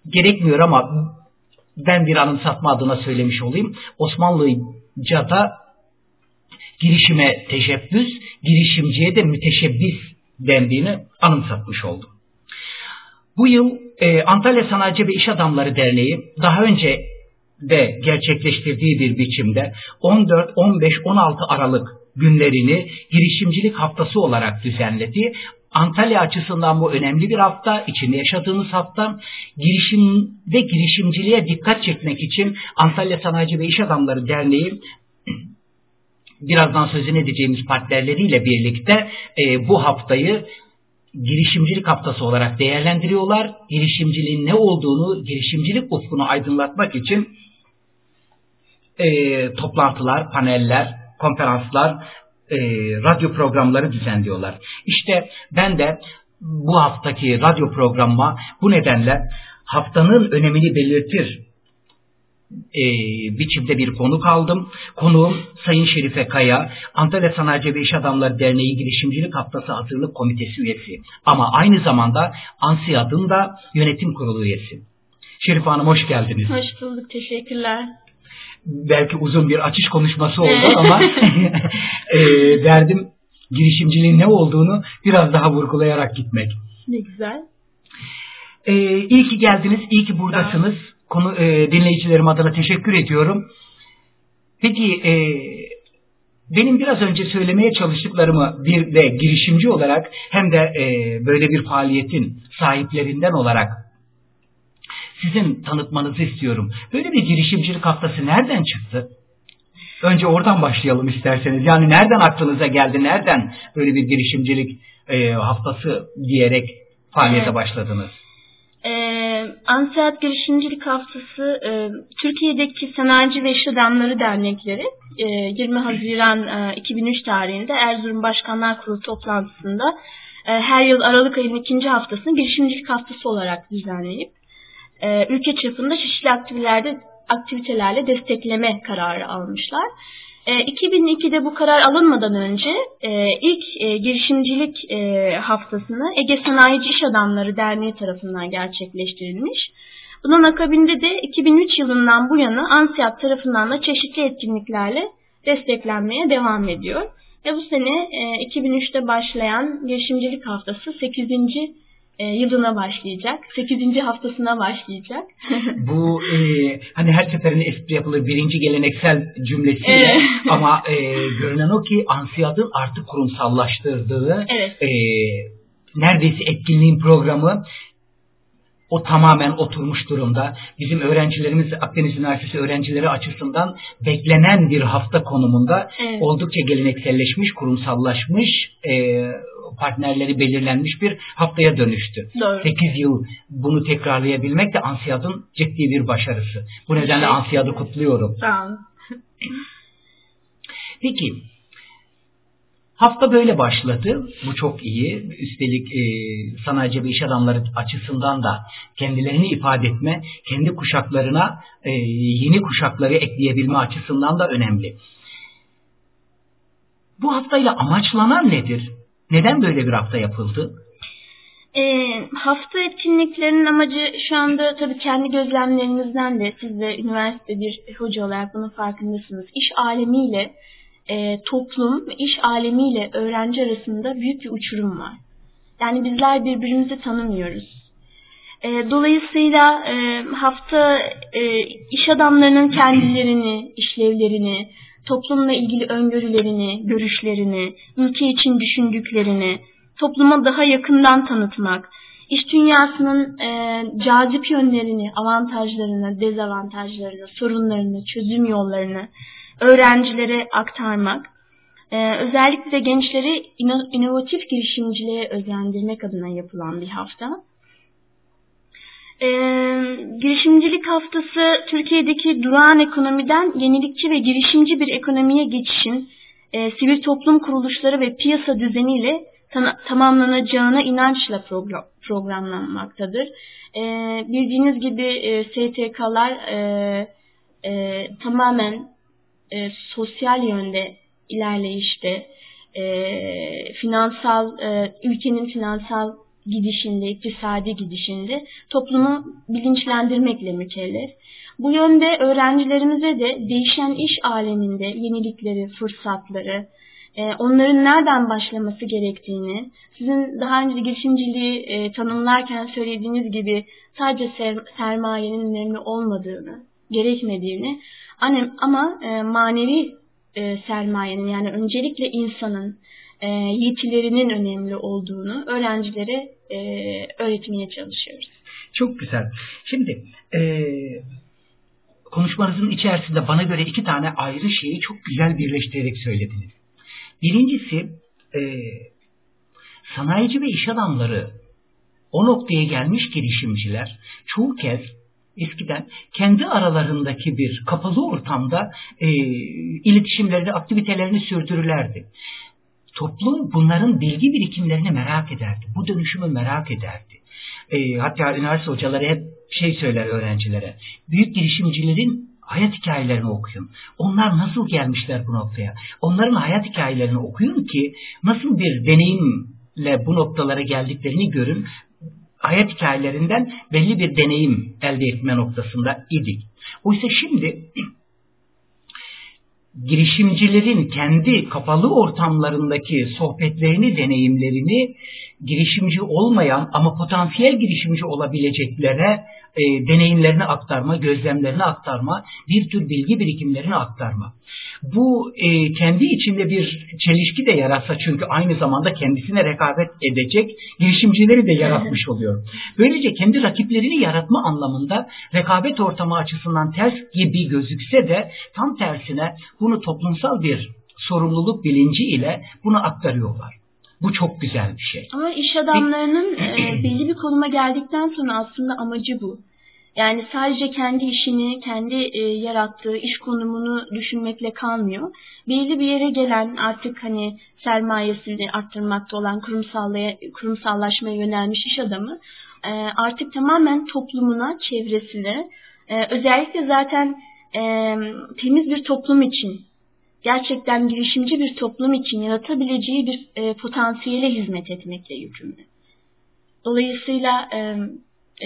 Gerekmiyor ama ben bir anımsatma adına söylemiş olayım. Osmanlıca'da girişime teşebbüs, girişimciye de müteşebbis dendiğini anımsatmış oldum. Bu yıl e, Antalya Sanayici ve İş Adamları Derneği daha önce de gerçekleştirdiği bir biçimde 14, 15, 16 Aralık günlerini girişimcilik haftası olarak düzenledi. Antalya açısından bu önemli bir hafta, içinde yaşadığımız hafta. Girişim ve girişimciliğe dikkat çekmek için Antalya Sanayici ve İş Adamları Derneği birazdan sözünü edeceğimiz partnerleriyle birlikte e, bu haftayı girişimcilik haftası olarak değerlendiriyorlar. Girişimciliğin ne olduğunu, girişimcilik ufkunu aydınlatmak için e, toplantılar, paneller, konferanslar e, radyo programları düzenliyorlar. İşte ben de bu haftaki radyo programıma bu nedenle haftanın önemini belirtir e, biçimde bir konuk aldım. Konuğum Sayın Şerife Kaya, Antalya Sanayici ve İş Adamları Derneği Girişimcilik Haftası Hazırlık Komitesi üyesi. Ama aynı zamanda ANSİAD'ın da yönetim kurulu üyesi. Şerife Hanım hoş geldiniz. Hoş bulduk, teşekkürler belki uzun bir açış konuşması oldu ama e, derdim girişimciliğin ne olduğunu biraz daha vurgulayarak gitmek. Ne güzel. E, iyi ki geldiniz, iyi ki buradasınız. Konu e, dinleyicilerim adına teşekkür ediyorum. Peki e, benim biraz önce söylemeye çalıştıklarımı bir de girişimci olarak hem de e, böyle bir faaliyetin sahiplerinden olarak sizin tanıtmanızı istiyorum. Böyle bir girişimcilik haftası nereden çıktı? Önce oradan başlayalım isterseniz. Yani nereden aklınıza geldi? Nereden böyle bir girişimcilik e, haftası diyerek faaliyete evet. başladınız? Ee, Ansiat Girişimcilik Haftası e, Türkiye'deki Sanayici ve İş Adamları Dernekleri e, 20 Haziran e, 2003 tarihinde Erzurum Başkanlar Kurulu toplantısında e, her yıl Aralık ayının ikinci haftasını girişimcilik haftası olarak düzenleyip e, ülke çapında çeşitli aktivitelerde aktivitelerle destekleme kararı almışlar. E, 2002'de bu karar alınmadan önce e, ilk e, girişimcilik e, haftasını Ege Sanayici İş Adamları Derneği tarafından gerçekleştirilmiş. Bunun akabinde de 2003 yılından bu yana ANSİAD tarafından da çeşitli etkinliklerle desteklenmeye devam ediyor. Ve bu sene e, 2003'te başlayan girişimcilik haftası 8 e, yılına başlayacak. 8. haftasına başlayacak. Bu e, hani her seferinde espri yapılır birinci geleneksel cümlesiyle Evet. ama e, görünen o ki Ansiyad'ın artık kurumsallaştırdığı Evet. e, neredeyse etkinliğin programı o tamamen oturmuş durumda. Bizim öğrencilerimiz Akdeniz Üniversitesi öğrencileri açısından beklenen bir hafta konumunda Evet. oldukça gelenekselleşmiş, kurumsallaşmış, e, partnerleri belirlenmiş bir haftaya dönüştü. Doğru. 8 yıl bunu tekrarlayabilmek de Ansiyad'ın ciddi bir başarısı. Bu nedenle Ansiyad'ı kutluyorum. Sağ olun. Peki hafta böyle başladı. Bu çok iyi. Üstelik e, sanayici ve iş adamları açısından da kendilerini ifade etme, kendi kuşaklarına e, yeni kuşakları ekleyebilme açısından da önemli. Bu haftayla amaçlanan nedir? Neden böyle bir hafta yapıldı? E, hafta etkinliklerinin amacı şu anda tabii kendi gözlemlerinizden de siz de üniversite bir hoca olarak bunun farkındasınız. İş alemiyle e, toplum iş alemiyle öğrenci arasında büyük bir uçurum var. Yani bizler birbirimizi tanımıyoruz. E, dolayısıyla e, hafta e, iş adamlarının kendilerini, işlevlerini, toplumla ilgili öngörülerini, görüşlerini, ülke için düşündüklerini topluma daha yakından tanıtmak, iş dünyasının e, cazip yönlerini, avantajlarını, dezavantajlarını, sorunlarını, çözüm yollarını öğrencilere aktarmak, e, özellikle gençleri ino- inovatif girişimciliğe özendirmek adına yapılan bir hafta. E, girişimcilik haftası Türkiye'deki durağan ekonomiden yenilikçi ve girişimci bir ekonomiye geçişin e, sivil toplum kuruluşları ve piyasa düzeniyle ta- tamamlanacağına inançla program, programlanmaktadır. E, bildiğiniz gibi e, STK'lar e, e, tamamen e, sosyal yönde ilerleyişte, e, finansal e, ülkenin finansal gidişinde, iktisadi gidişinde toplumu bilinçlendirmekle mükellef. Bu yönde öğrencilerimize de değişen iş aleminde yenilikleri, fırsatları, e, onların nereden başlaması gerektiğini, sizin daha önce girişimciliği e, tanımlarken söylediğiniz gibi sadece ser- sermayenin önemli olmadığını, gerekmediğini ama e, manevi e, sermayenin yani öncelikle insanın e, yetilerinin önemli olduğunu öğrencilere öğretmeye çalışıyoruz. Çok güzel. Şimdi e, konuşmanızın içerisinde bana göre iki tane ayrı şeyi çok güzel birleştirerek söylediniz. Birincisi e, sanayici ve iş adamları o noktaya gelmiş girişimciler çoğu kez eskiden kendi aralarındaki bir kapalı ortamda e, iletişimlerini, aktivitelerini sürdürürlerdi. Toplum bunların bilgi birikimlerini merak ederdi. Bu dönüşümü merak ederdi. E, hatta üniversite hocaları hep şey söyler öğrencilere. Büyük girişimcilerin hayat hikayelerini okuyun. Onlar nasıl gelmişler bu noktaya? Onların hayat hikayelerini okuyun ki nasıl bir deneyimle bu noktalara geldiklerini görün hayat hikayelerinden belli bir deneyim elde etme noktasında idik. Oysa şimdi girişimcilerin kendi kapalı ortamlarındaki sohbetlerini, deneyimlerini girişimci olmayan ama potansiyel girişimci olabileceklere e, deneyimlerini aktarma, gözlemlerini aktarma, bir tür bilgi birikimlerini aktarma. Bu e, kendi içinde bir çelişki de yaratsa çünkü aynı zamanda kendisine rekabet edecek girişimcileri de yaratmış oluyor. Böylece kendi rakiplerini yaratma anlamında rekabet ortamı açısından ters gibi gözükse de tam tersine bunu toplumsal bir sorumluluk bilinci ile bunu aktarıyorlar. Bu çok güzel bir şey. Ama iş adamlarının e, belli bir konuma geldikten sonra aslında amacı bu. Yani sadece kendi işini, kendi e, yarattığı iş konumunu düşünmekle kalmıyor. Belli bir yere gelen artık hani sermayesini arttırmakta olan kurumsallaşmaya yönelmiş iş adamı e, artık tamamen toplumuna, çevresine, e, özellikle zaten e, temiz bir toplum için, gerçekten girişimci bir toplum için yaratabileceği bir e, potansiyele hizmet etmekle yükümlü. Dolayısıyla e,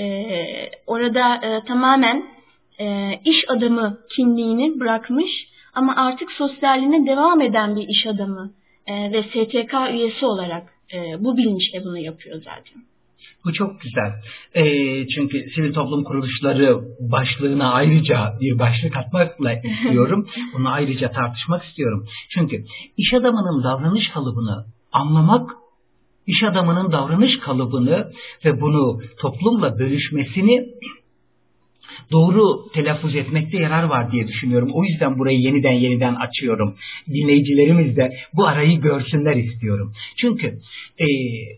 e, orada e, tamamen e, iş adamı kimliğini bırakmış ama artık sosyaline devam eden bir iş adamı e, ve STK üyesi olarak e, bu bilinçle bunu yapıyor zaten. Bu çok güzel. E, çünkü sivil toplum kuruluşları başlığına ayrıca bir başlık atmakla istiyorum. Bunu ayrıca tartışmak istiyorum. Çünkü iş adamının davranış kalıbını anlamak iş adamının davranış kalıbını ve bunu toplumla bölüşmesini doğru telaffuz etmekte yarar var diye düşünüyorum. O yüzden burayı yeniden yeniden açıyorum. Dinleyicilerimiz de bu arayı görsünler istiyorum. Çünkü e,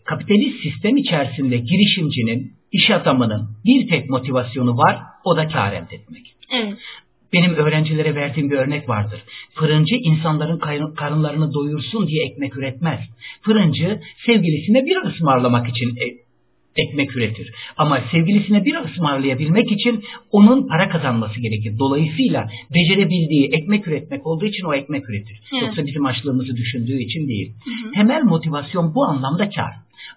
kapitalist sistem içerisinde girişimcinin, iş adamının bir tek motivasyonu var, o da kar elde etmek. Evet. Benim öğrencilere verdiğim bir örnek vardır. Fırıncı insanların karınlarını doyursun diye ekmek üretmez. Fırıncı sevgilisine bir ısmarlamak için e, ekmek üretir. Ama sevgilisine bir ısmarlayabilmek için onun para kazanması gerekir. Dolayısıyla becerebildiği ekmek üretmek olduğu için o ekmek üretir. Evet. Yoksa bizim açlığımızı düşündüğü için değil. Hı hı. Temel motivasyon bu anlamda kar.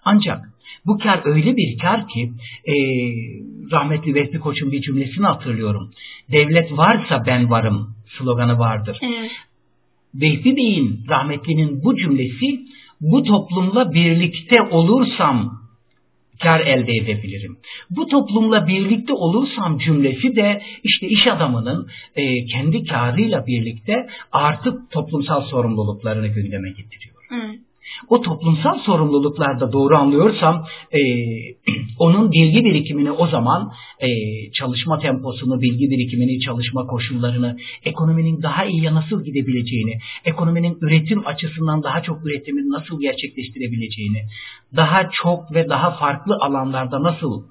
Ancak bu kar öyle bir kar ki e, rahmetli Vehbi Koç'un bir cümlesini hatırlıyorum. Devlet varsa ben varım sloganı vardır. Evet. Vehbi Bey'in rahmetlinin bu cümlesi bu toplumla birlikte olursam kar elde edebilirim. Bu toplumla birlikte olursam cümlesi de işte iş adamının e, kendi karıyla birlikte artık toplumsal sorumluluklarını gündeme getiriyor. Hı o toplumsal sorumluluklarda doğru anlıyorsam e, onun bilgi birikimini o zaman e, çalışma temposunu, bilgi birikimini, çalışma koşullarını, ekonominin daha iyiye nasıl gidebileceğini, ekonominin üretim açısından daha çok üretimin nasıl gerçekleştirebileceğini, daha çok ve daha farklı alanlarda nasıl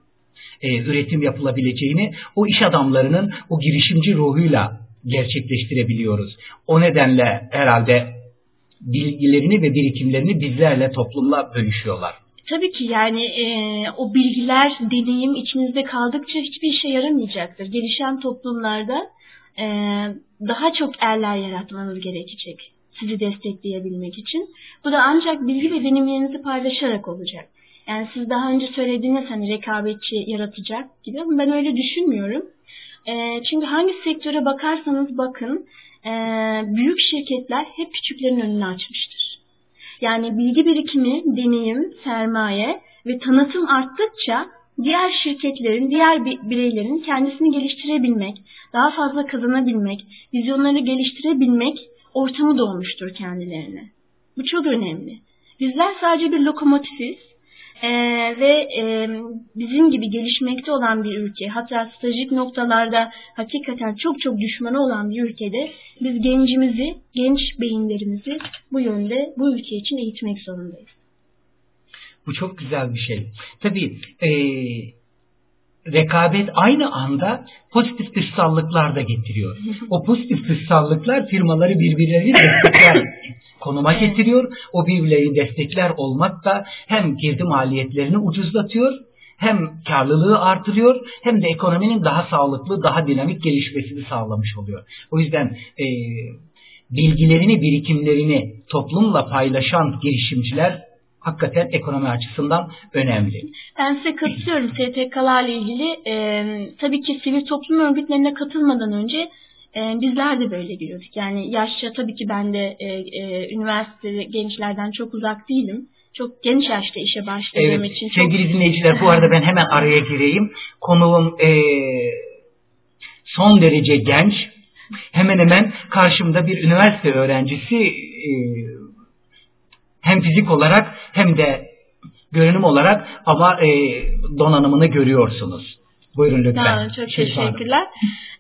e, üretim yapılabileceğini o iş adamlarının o girişimci ruhuyla gerçekleştirebiliyoruz. O nedenle herhalde bilgilerini ve birikimlerini bizlerle toplumla bölüşüyorlar. Tabii ki yani e, o bilgiler, deneyim içinizde kaldıkça hiçbir işe yaramayacaktır. Gelişen toplumlarda e, daha çok erler yaratmanız gerekecek sizi destekleyebilmek için. Bu da ancak bilgi ve deneyimlerinizi paylaşarak olacak. Yani siz daha önce söylediğiniz hani rekabetçi yaratacak gibi ama ben öyle düşünmüyorum. E, çünkü hangi sektöre bakarsanız bakın e, büyük şirketler hep küçüklerin önünü açmıştır. Yani bilgi birikimi, deneyim, sermaye ve tanıtım arttıkça diğer şirketlerin, diğer bireylerin kendisini geliştirebilmek, daha fazla kazanabilmek, vizyonları geliştirebilmek ortamı doğmuştur kendilerine. Bu çok önemli. Bizler sadece bir lokomotifiz e, ve e, bizim gibi gelişmekte olan bir ülke hatta stratejik noktalarda hakikaten çok çok düşmanı olan bir ülkede biz gencimizi, genç beyinlerimizi bu yönde bu ülke için eğitmek zorundayız. Bu çok güzel bir şey. Tabii e, rekabet aynı anda pozitif dışsallıklar da getiriyor. O pozitif dışsallıklar firmaları birbirlerini destekler konuma getiriyor. O birbirlerini destekler olmak da hem girdi maliyetlerini ucuzlatıyor hem karlılığı artırıyor hem de ekonominin daha sağlıklı, daha dinamik gelişmesini sağlamış oluyor. O yüzden e, bilgilerini, birikimlerini toplumla paylaşan girişimciler hakikaten ekonomi açısından önemli. Ben size katılıyorum STK'larla ilgili. E, tabii ki sivil toplum örgütlerine katılmadan önce e, bizler de böyle görüyorduk. Yani yaşça tabii ki ben de e, e, üniversite gençlerden çok uzak değilim. Çok genç yaşta işe başladığım evet, için. Sevgili çok... dinleyiciler bu arada ben hemen araya gireyim. Konuğum e, son derece genç. Hemen hemen karşımda bir üniversite öğrencisi e, hem fizik olarak hem de görünüm olarak ama e, donanımını görüyorsunuz. Buyurun lütfen. Tamam, çok şey teşekkürler.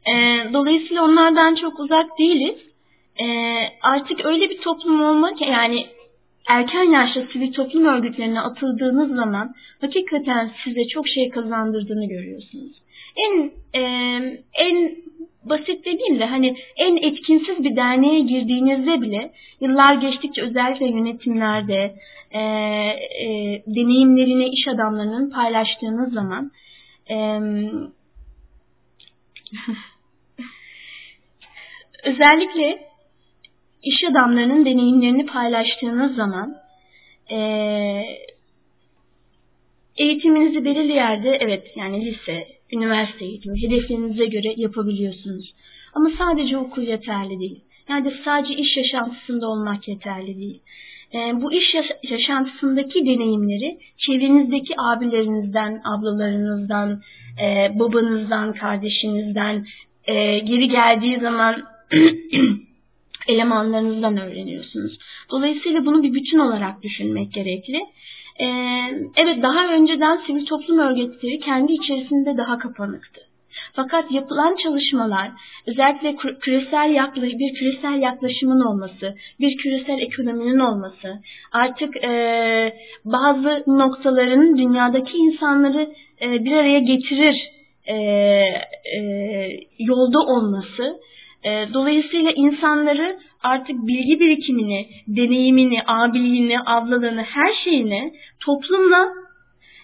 E, dolayısıyla onlardan çok uzak değiliz. E, artık öyle bir toplum olmak yani erken yaşta sivil toplum örgütlerine atıldığınız zaman hakikaten size çok şey kazandırdığını görüyorsunuz. En e, en basit dediğim de hani en etkinsiz bir derneğe girdiğinizde bile yıllar geçtikçe özellikle yönetimlerde e, e, deneyimlerini iş adamlarının paylaştığınız zaman e, özellikle iş adamlarının deneyimlerini paylaştığınız zaman e, eğitiminizi belirli yerde evet yani lise, üniversite eğitimi hedeflerinize göre yapabiliyorsunuz. Ama sadece okul yeterli değil. Yani sadece iş yaşantısında olmak yeterli değil. E, bu iş yaşantısındaki deneyimleri çevrenizdeki abilerinizden, ablalarınızdan, e, babanızdan, kardeşinizden e, geri geldiği zaman elemanlarınızdan öğreniyorsunuz. Dolayısıyla bunu bir bütün olarak düşünmek gerekli. Ee, evet daha önceden sivil toplum örgütleri kendi içerisinde daha kapanıktı. Fakat yapılan çalışmalar özellikle küresel yaklaş, bir küresel yaklaşımın olması, bir küresel ekonominin olması, artık e, bazı noktaların dünyadaki insanları e, bir araya getirir e, e, yolda olması e, dolayısıyla insanları artık bilgi birikimini, deneyimini, abiliğini, ablalığını, her şeyini toplumla,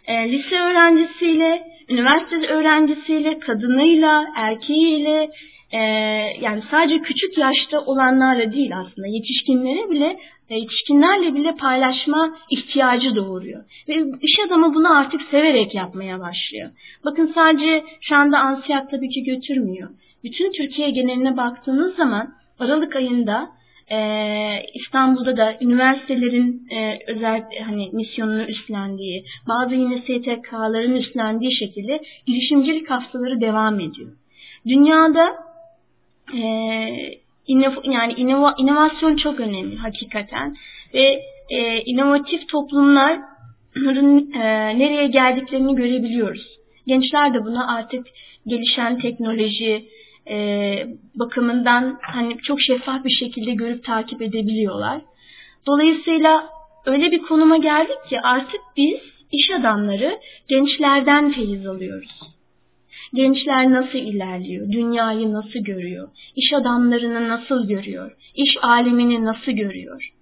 e, lise öğrencisiyle, üniversite öğrencisiyle, kadınıyla, erkeğiyle, e, yani sadece küçük yaşta olanlarla değil aslında yetişkinlere bile yetişkinlerle bile paylaşma ihtiyacı doğuruyor. Ve iş adamı bunu artık severek yapmaya başlıyor. Bakın sadece şu anda Ansiyat tabii ki götürmüyor bütün Türkiye geneline baktığınız zaman Aralık ayında e, İstanbul'da da üniversitelerin e, özel hani misyonunu üstlendiği, bazı yine STK'ların üstlendiği şekilde girişimcilik haftaları devam ediyor. Dünyada e, inov, yani inova, inovasyon çok önemli hakikaten ve e, inovatif toplumların e, nereye geldiklerini görebiliyoruz. Gençler de buna artık gelişen teknoloji, e, bakımından hani çok şeffaf bir şekilde görüp takip edebiliyorlar. Dolayısıyla öyle bir konuma geldik ki artık biz iş adamları gençlerden feyiz alıyoruz. Gençler nasıl ilerliyor? Dünyayı nasıl görüyor? İş adamlarını nasıl görüyor? İş alemini nasıl görüyor?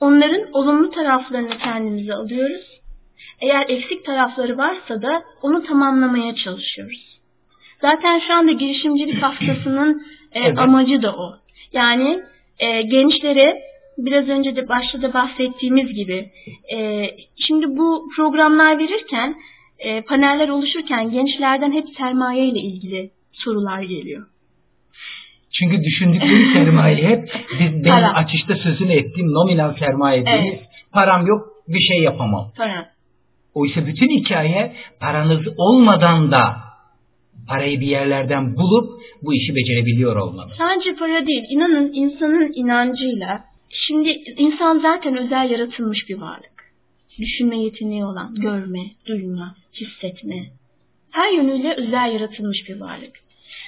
Onların olumlu taraflarını kendimize alıyoruz. Eğer eksik tarafları varsa da onu tamamlamaya çalışıyoruz. Zaten şu anda girişimcilik haftasının e, evet. amacı da o. Yani e, gençlere biraz önce de başta da bahsettiğimiz gibi e, şimdi bu programlar verirken e, paneller oluşurken gençlerden hep sermaye ile ilgili sorular geliyor. Çünkü düşündükleri sermaye hep biz, benim Para. açışta sözünü ettiğim nominal sermaye evet. param yok bir şey yapamam. Para. Oysa bütün hikaye paranız olmadan da parayı bir yerlerden bulup bu işi becerebiliyor olmalı. Sadece para değil. İnanın insanın inancıyla şimdi insan zaten özel yaratılmış bir varlık. Düşünme yeteneği olan, görme, duyma, hissetme. Her yönüyle özel yaratılmış bir varlık.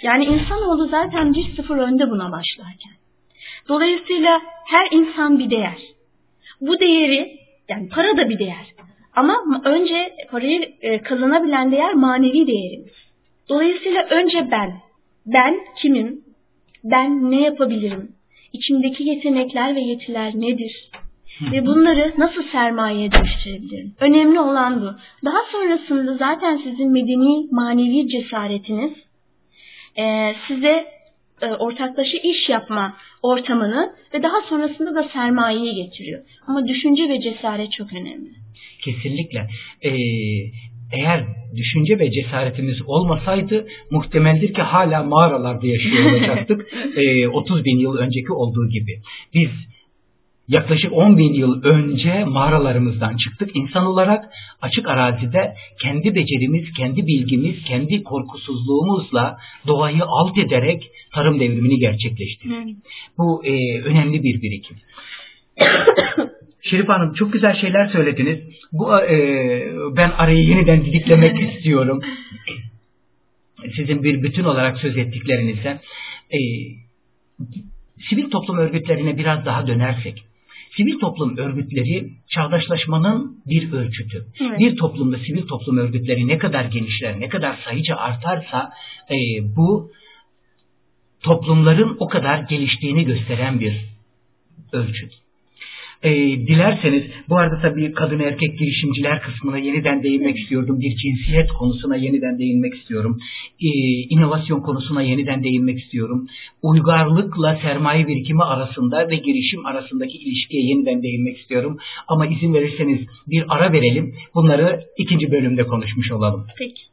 Yani insanoğlu zaten bir sıfır önde buna başlarken. Dolayısıyla her insan bir değer. Bu değeri, yani para da bir değer. Ama önce parayı e, kazanabilen değer manevi değerimiz. Dolayısıyla önce ben, ben kimim, ben ne yapabilirim, içimdeki yetenekler ve yetiler nedir ve bunları nasıl sermayeye dönüştürebilirim? Önemli olan bu. Daha sonrasında zaten sizin medeni, manevi cesaretiniz e, size e, ortaklaşa iş yapma ortamını ve daha sonrasında da sermayeyi getiriyor. Ama düşünce ve cesaret çok önemli. Kesinlikle. Ee, eğer düşünce ve cesaretimiz olmasaydı muhtemeldir ki hala mağaralarda yaşıyor olacaktık. e, 30 bin yıl önceki olduğu gibi. Biz yaklaşık 10 bin yıl önce mağaralarımızdan çıktık. İnsan olarak açık arazide kendi becerimiz, kendi bilgimiz, kendi korkusuzluğumuzla doğayı alt ederek tarım devrimini gerçekleştirdik. Bu e, önemli bir birikim. Şerif Hanım çok güzel şeyler söylediniz. Bu e, ben arayı yeniden didiklemek istiyorum. Sizin bir bütün olarak söz ettiklerinizden. E, sivil toplum örgütlerine biraz daha dönersek. sivil toplum örgütleri çağdaşlaşmanın bir ölçütü. Evet. Bir toplumda sivil toplum örgütleri ne kadar genişler, ne kadar sayıca artarsa e, bu toplumların o kadar geliştiğini gösteren bir ölçüt. E, dilerseniz bu arada tabii kadın erkek girişimciler kısmına yeniden değinmek istiyordum. Bir cinsiyet konusuna yeniden değinmek istiyorum. E, inovasyon konusuna yeniden değinmek istiyorum. Uygarlıkla sermaye birikimi arasında ve girişim arasındaki ilişkiye yeniden değinmek istiyorum. Ama izin verirseniz bir ara verelim. Bunları ikinci bölümde konuşmuş olalım. Peki.